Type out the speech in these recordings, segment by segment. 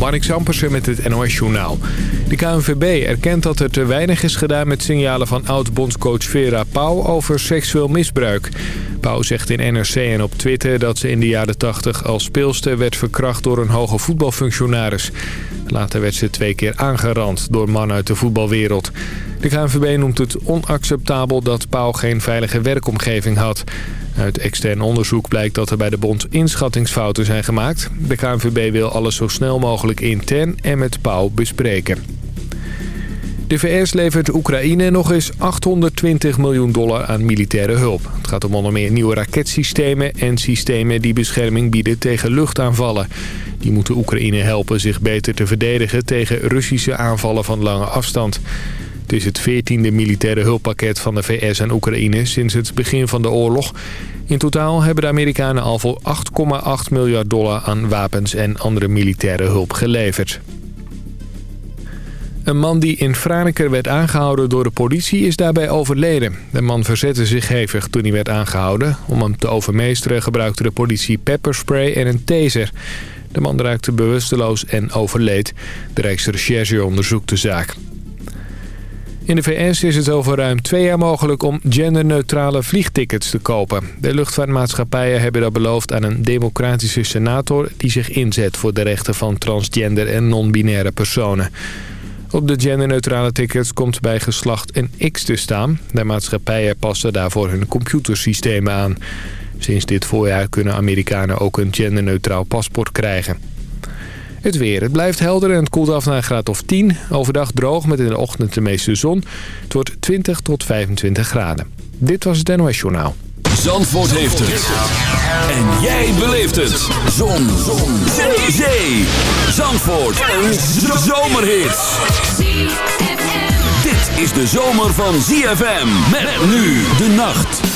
Mark Sampersen met het NOS Journaal. De KNVB erkent dat er te weinig is gedaan met signalen van oud-bondscoach Vera Pauw over seksueel misbruik. Pauw zegt in NRC en op Twitter dat ze in de jaren 80 als speelster werd verkracht door een hoge voetbalfunctionaris. Later werd ze twee keer aangerand door mannen uit de voetbalwereld. De KNVB noemt het onacceptabel dat Pauw geen veilige werkomgeving had. Uit extern onderzoek blijkt dat er bij de bond inschattingsfouten zijn gemaakt. De KNVB wil alles zo snel mogelijk intern en met Pauw bespreken. De VS levert Oekraïne nog eens 820 miljoen dollar aan militaire hulp. Het gaat om onder meer nieuwe raketsystemen en systemen die bescherming bieden tegen luchtaanvallen. Die moeten Oekraïne helpen zich beter te verdedigen tegen Russische aanvallen van lange afstand. Het is het 14e militaire hulppakket van de VS aan Oekraïne sinds het begin van de oorlog. In totaal hebben de Amerikanen al voor 8,8 miljard dollar aan wapens en andere militaire hulp geleverd. Een man die in Franeker werd aangehouden door de politie is daarbij overleden. De man verzette zich hevig toen hij werd aangehouden. Om hem te overmeesteren gebruikte de politie pepperspray en een taser. De man raakte bewusteloos en overleed. De Rijksrecherche onderzoekt de zaak. In de VS is het over ruim twee jaar mogelijk om genderneutrale vliegtickets te kopen. De luchtvaartmaatschappijen hebben dat beloofd aan een democratische senator... die zich inzet voor de rechten van transgender en non-binaire personen. Op de genderneutrale tickets komt bij geslacht een X te staan. De maatschappijen passen daarvoor hun computersystemen aan. Sinds dit voorjaar kunnen Amerikanen ook een genderneutraal paspoort krijgen. Het weer. Het blijft helder en het koelt af naar een graad of 10. Overdag droog met in de ochtend de meeste zon. Het wordt 20 tot 25 graden. Dit was het NOS Journaal. Zandvoort heeft het. En jij beleeft het. Zon. zon. Zee. Zandvoort. Een zomerhit. Dit is de zomer van ZFM. Met nu de nacht.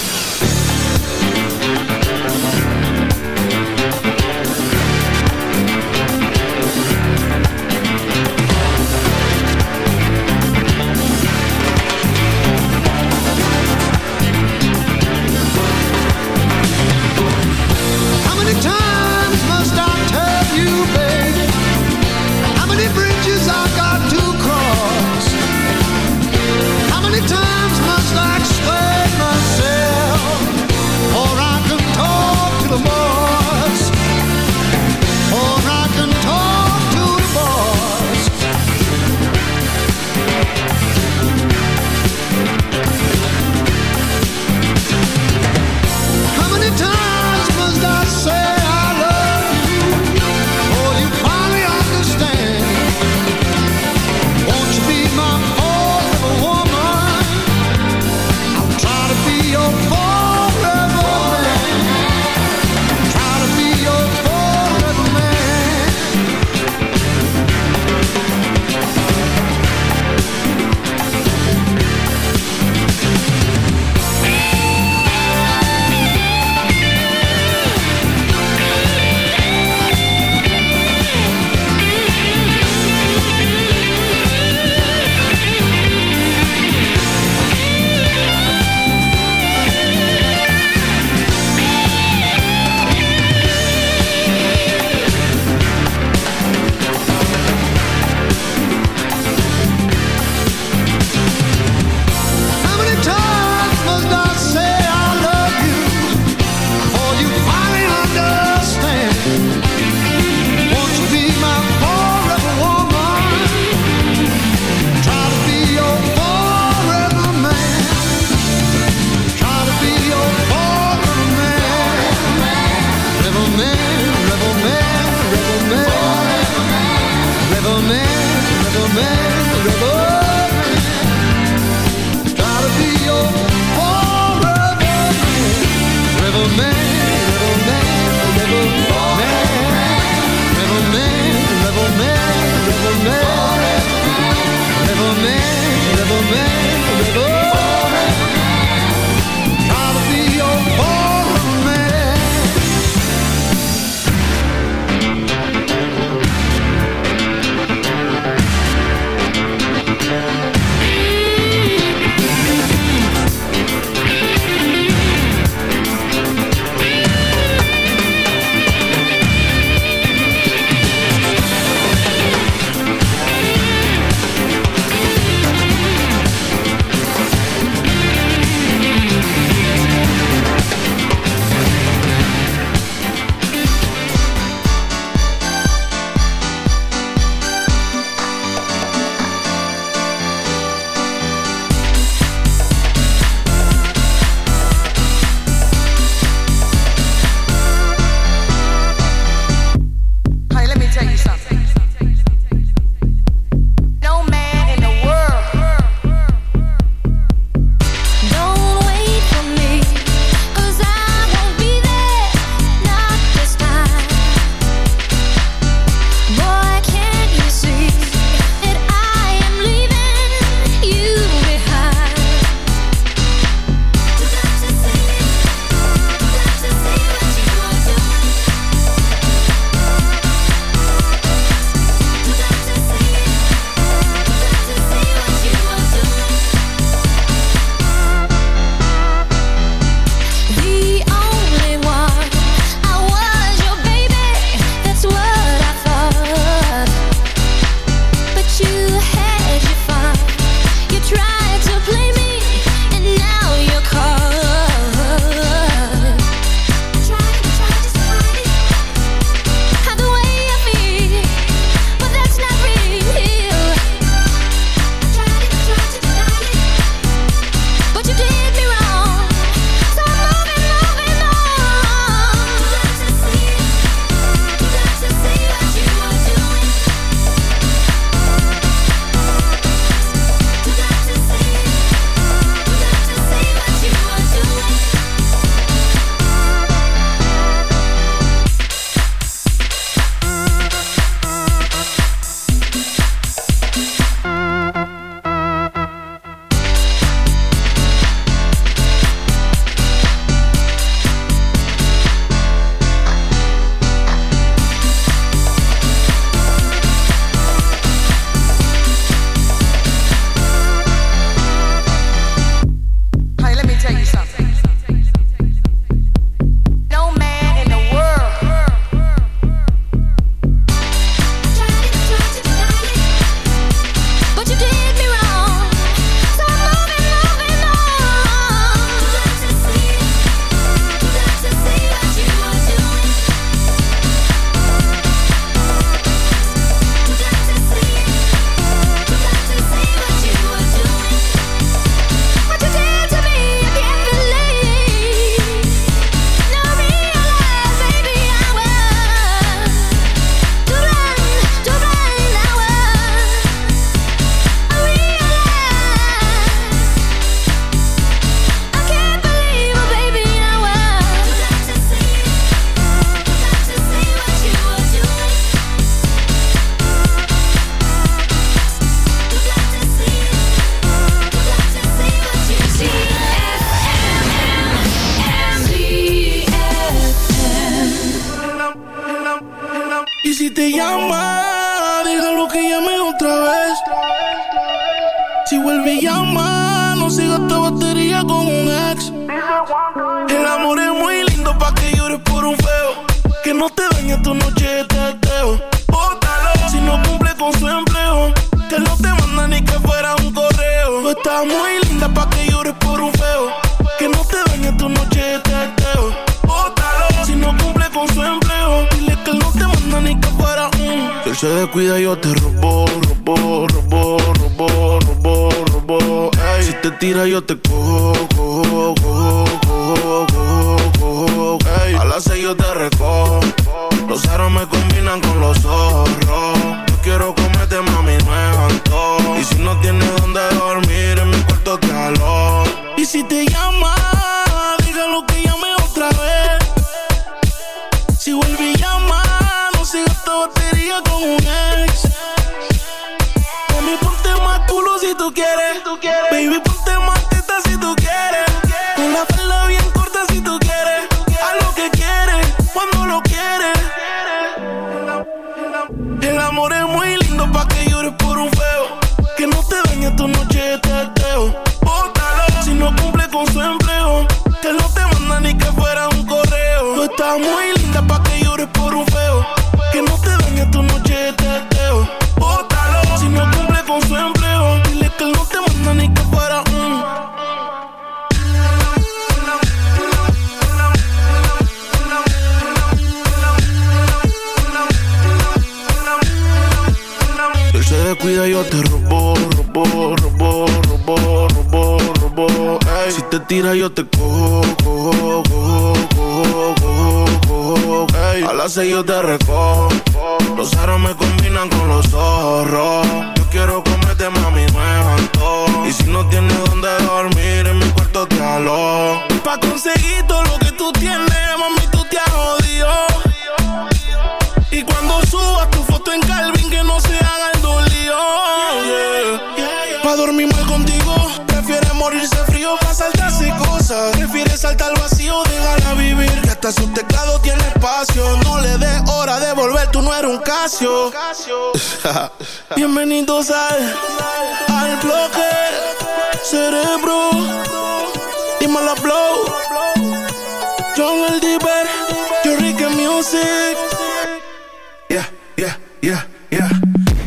Si te llamo pase yo te recuerdo Bienvenidos al, al bloque cerebro. Dímelo blow. John el Diver, Rica Music. Yeah, yeah, yeah, yeah.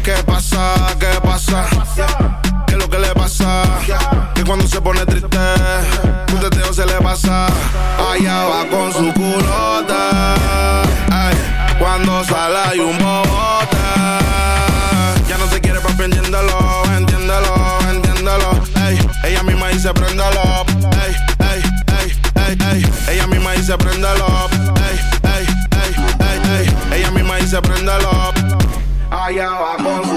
¿Qué pasa? ¿Qué pasa? ¿Qué es lo que le pasa? Que cuando se pone triste, un teteo se le pasa. Allá va con su culota. Ay, cuando sale hay un se prende el up. Allá va con su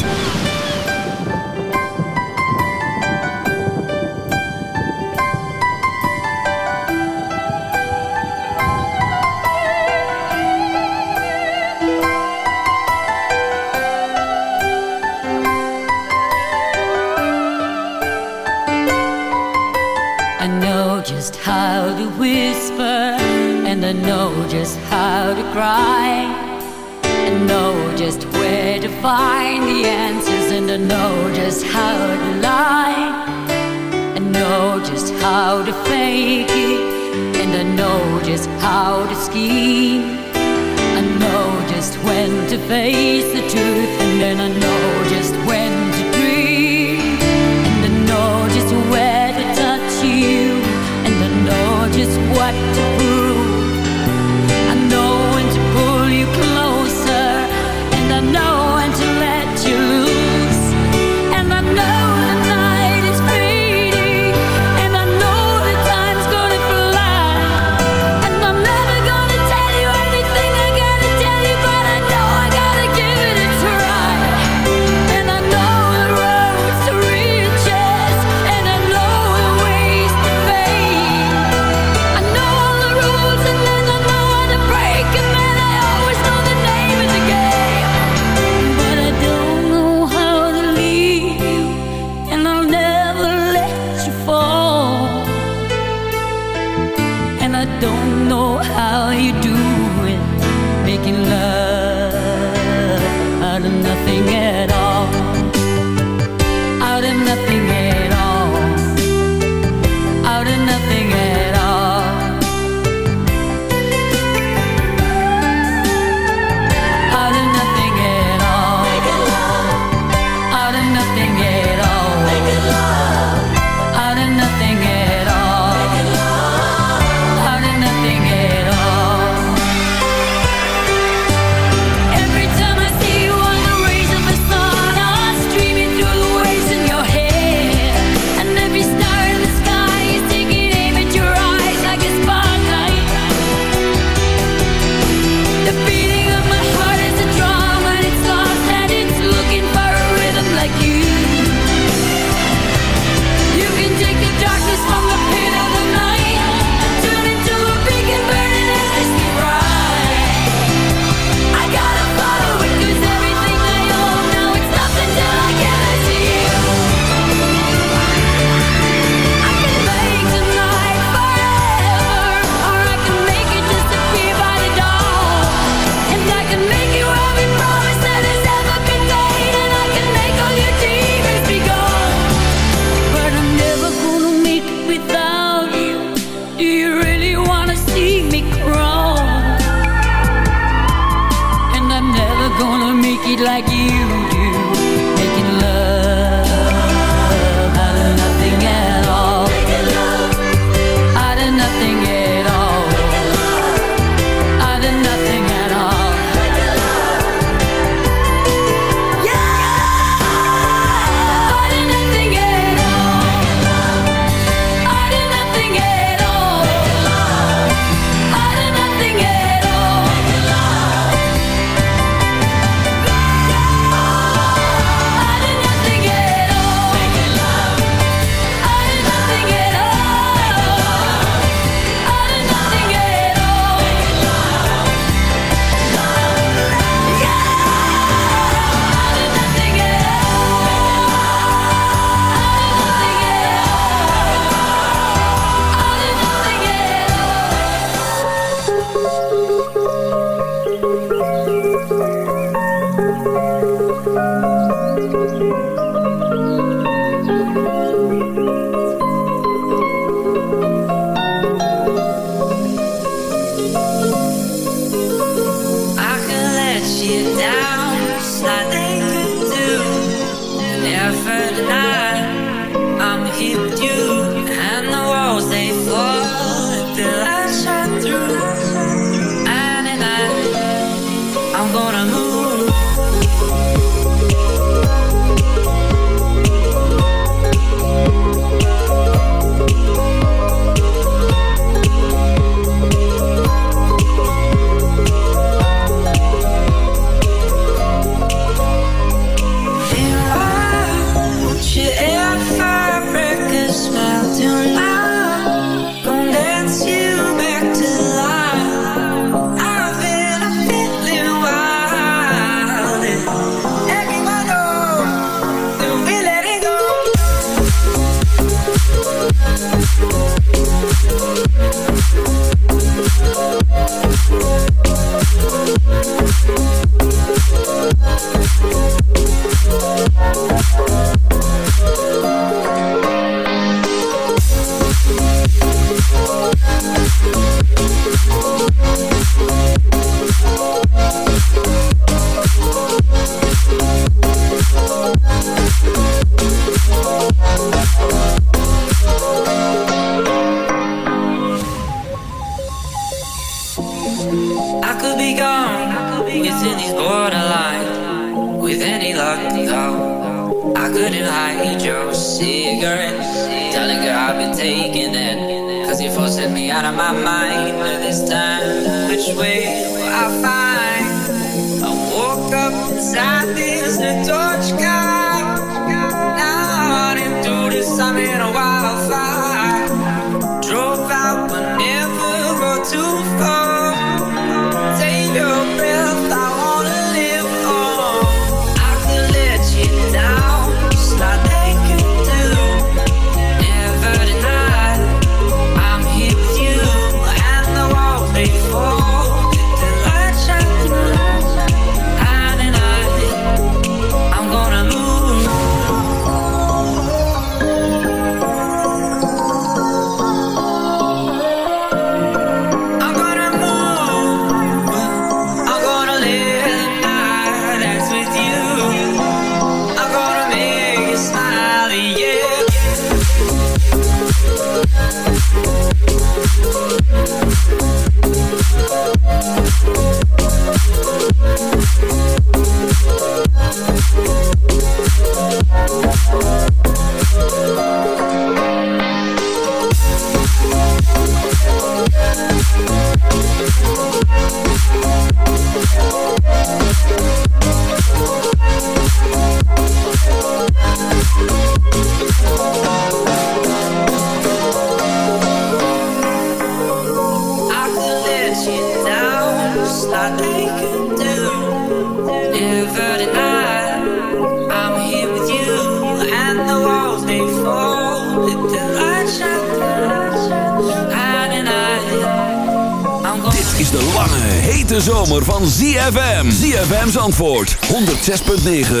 106.9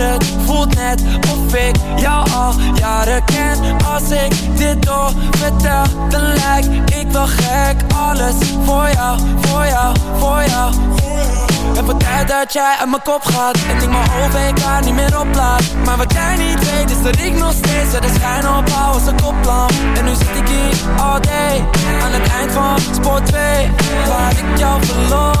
Het voelt net of ik jou al jaren ken. Als ik dit door vertel dan lijk ik wel gek. Alles voor jou, voor jou, voor jou. Het wordt tijd dat jij uit mijn kop gaat. En ik mijn OVK niet meer oplaat Maar wat jij niet weet is dat ik nog steeds De schijn opbouw als een koplamp. En nu zit ik hier all day Aan het eind van spoor 2 Waar ik jou het oog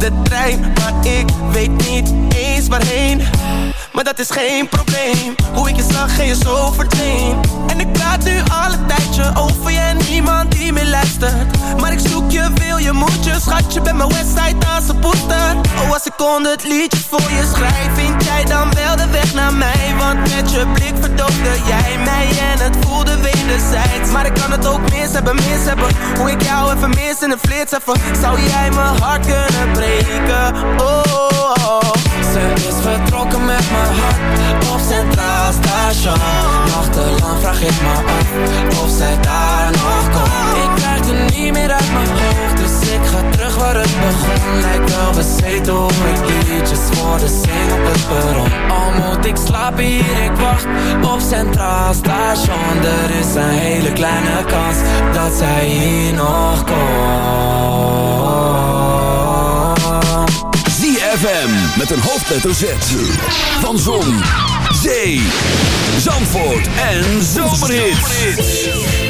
de trein, maar ik weet niet eens waarheen. Maar dat is geen probleem. Hoe ik je zag en je zo verdween En ik praat nu al een tijdje over je en niemand die meer luistert. Maar ik zoek je, wil je, moet je Schatje, bij mijn website als een poester Oh, als ik kon het liedje voor je schrijf Vind jij dan wel de weg naar mij? Want met je blik verdoofde jij mij En het voelde Maar ik kan het ook mis hebben, mis hebben. Hoe ik jou even mis in een flits even. Zou jij mijn hart kunnen breken? Oh. Ze is vertrokken met mijn hart op Centraal Station Nachtelang vraag ik me af of zij daar nog komt. Ik krijg het niet meer uit mijn hoofd waar het begon Lijkt wel bezeten hoe ik liedjes voor de zing op het perron Al moet ik slapen hier, ik wacht op Centraal Station Er is een hele kleine kans dat zij hier nog komt ZFM met een hoofdletter Z. Van Zon, Zee, Zandvoort en Zomerhits.